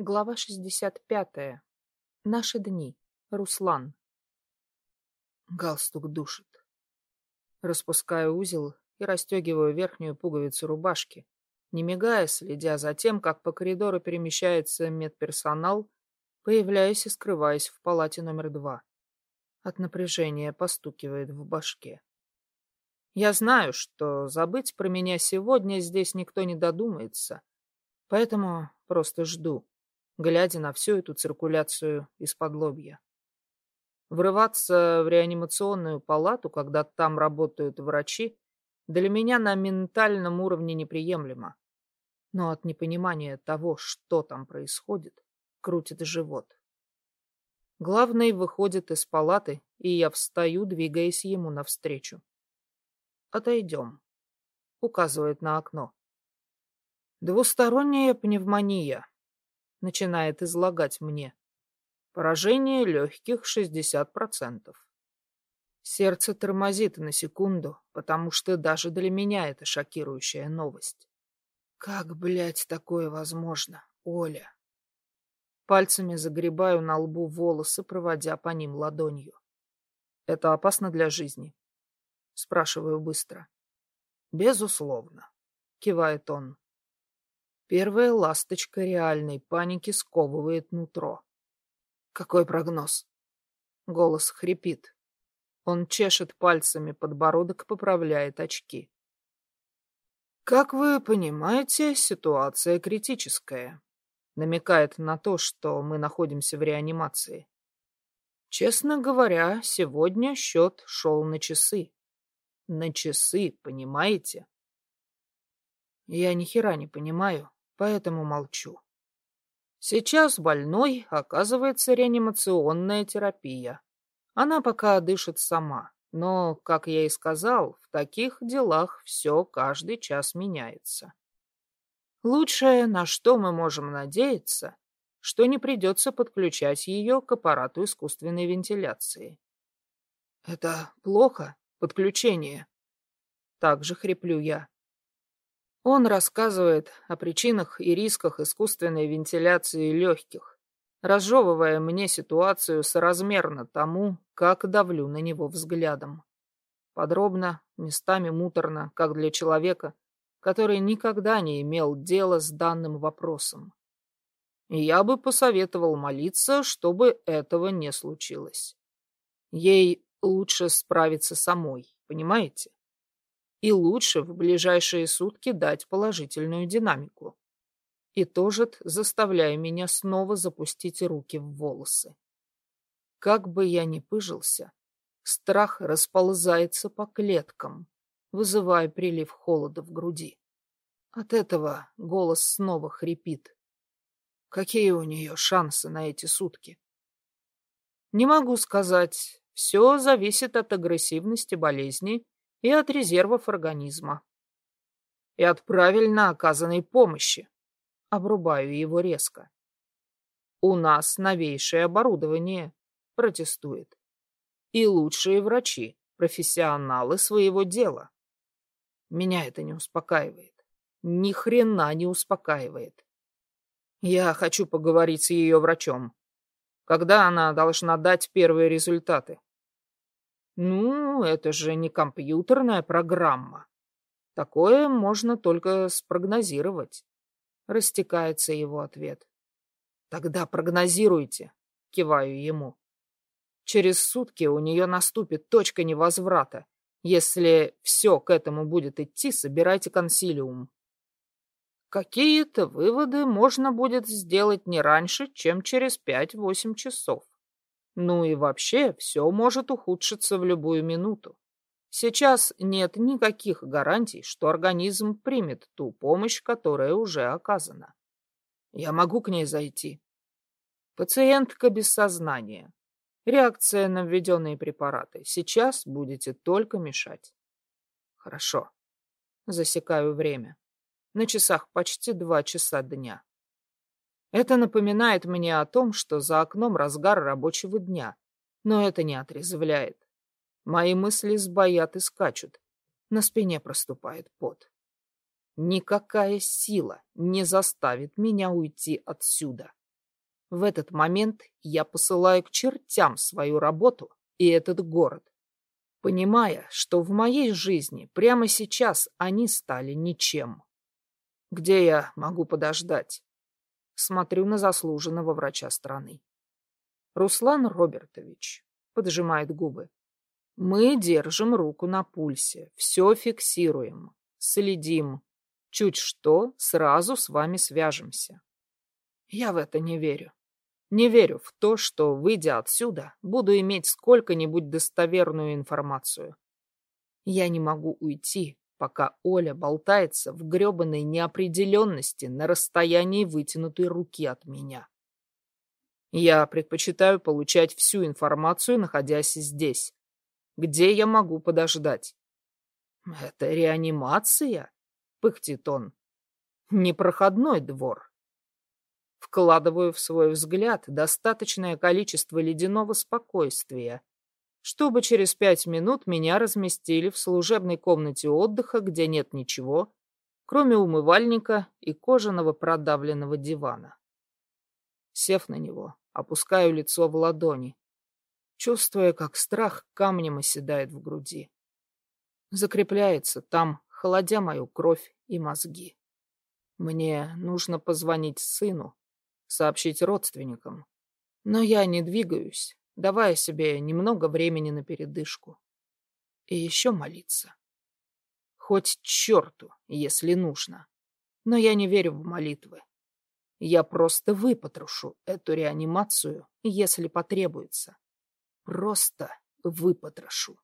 Глава 65. Наши дни. Руслан. Галстук душит. Распускаю узел и расстегиваю верхнюю пуговицу рубашки, не мигая, следя за тем, как по коридору перемещается медперсонал, появляясь и скрываясь в палате номер два. От напряжения постукивает в башке. Я знаю, что забыть про меня сегодня здесь никто не додумается, поэтому просто жду глядя на всю эту циркуляцию из-под лобья. Врываться в реанимационную палату, когда там работают врачи, для меня на ментальном уровне неприемлемо. Но от непонимания того, что там происходит, крутит живот. Главный выходит из палаты, и я встаю, двигаясь ему навстречу. «Отойдем», — указывает на окно. «Двусторонняя пневмония начинает излагать мне. Поражение легких 60%. Сердце тормозит на секунду, потому что даже для меня это шокирующая новость. Как, блядь, такое возможно, Оля? Пальцами загребаю на лбу волосы, проводя по ним ладонью. Это опасно для жизни? Спрашиваю быстро. Безусловно, кивает он. Первая ласточка реальной паники сковывает нутро. Какой прогноз? Голос хрипит. Он чешет пальцами подбородок, поправляет очки. Как вы понимаете, ситуация критическая. Намекает на то, что мы находимся в реанимации. Честно говоря, сегодня счет шел на часы. На часы, понимаете? Я ни хера не понимаю, поэтому молчу. Сейчас больной оказывается реанимационная терапия. Она пока дышит сама, но, как я и сказал, в таких делах все каждый час меняется. Лучшее, на что мы можем надеяться, что не придется подключать ее к аппарату искусственной вентиляции. Это плохо, подключение. Так же хриплю я. Он рассказывает о причинах и рисках искусственной вентиляции легких, разжевывая мне ситуацию соразмерно тому, как давлю на него взглядом. Подробно, местами муторно, как для человека, который никогда не имел дела с данным вопросом. Я бы посоветовал молиться, чтобы этого не случилось. Ей лучше справиться самой, понимаете? И лучше в ближайшие сутки дать положительную динамику. И тожит, заставляя меня снова запустить руки в волосы. Как бы я ни пыжился, страх расползается по клеткам, вызывая прилив холода в груди. От этого голос снова хрипит. Какие у нее шансы на эти сутки? Не могу сказать. Все зависит от агрессивности болезни и от резервов организма. И от правильно оказанной помощи. Обрубаю его резко. У нас новейшее оборудование, протестует. И лучшие врачи, профессионалы своего дела. Меня это не успокаивает. Ни хрена не успокаивает. Я хочу поговорить с ее врачом. Когда она должна дать первые результаты? Ну, это же не компьютерная программа. Такое можно только спрогнозировать. Растекается его ответ. Тогда прогнозируйте, киваю ему. Через сутки у нее наступит точка невозврата. Если все к этому будет идти, собирайте консилиум. Какие-то выводы можно будет сделать не раньше, чем через пять-восемь часов. Ну и вообще, все может ухудшиться в любую минуту. Сейчас нет никаких гарантий, что организм примет ту помощь, которая уже оказана. Я могу к ней зайти. Пациентка без сознания. Реакция на введенные препараты. Сейчас будете только мешать. Хорошо. Засекаю время. На часах почти два часа дня. Это напоминает мне о том, что за окном разгар рабочего дня, но это не отрезвляет. Мои мысли сбоят и скачут. На спине проступает пот. Никакая сила не заставит меня уйти отсюда. В этот момент я посылаю к чертям свою работу и этот город, понимая, что в моей жизни прямо сейчас они стали ничем. Где я могу подождать? Смотрю на заслуженного врача страны. Руслан Робертович поджимает губы. Мы держим руку на пульсе, все фиксируем, следим. Чуть что, сразу с вами свяжемся. Я в это не верю. Не верю в то, что, выйдя отсюда, буду иметь сколько-нибудь достоверную информацию. Я не могу уйти, пока Оля болтается в гребаной неопределенности на расстоянии вытянутой руки от меня. Я предпочитаю получать всю информацию, находясь здесь. Где я могу подождать? Это реанимация? Пыхтит он. Непроходной двор. Вкладываю в свой взгляд достаточное количество ледяного спокойствия, чтобы через пять минут меня разместили в служебной комнате отдыха, где нет ничего, кроме умывальника и кожаного продавленного дивана. Сев на него, опускаю лицо в ладони, чувствуя, как страх камнем оседает в груди. Закрепляется там, холодя мою кровь и мозги. Мне нужно позвонить сыну, сообщить родственникам. Но я не двигаюсь, давая себе немного времени на передышку. И еще молиться. Хоть черту, если нужно. Но я не верю в молитвы. Я просто выпотрошу эту реанимацию, если потребуется. Просто выпотрошу.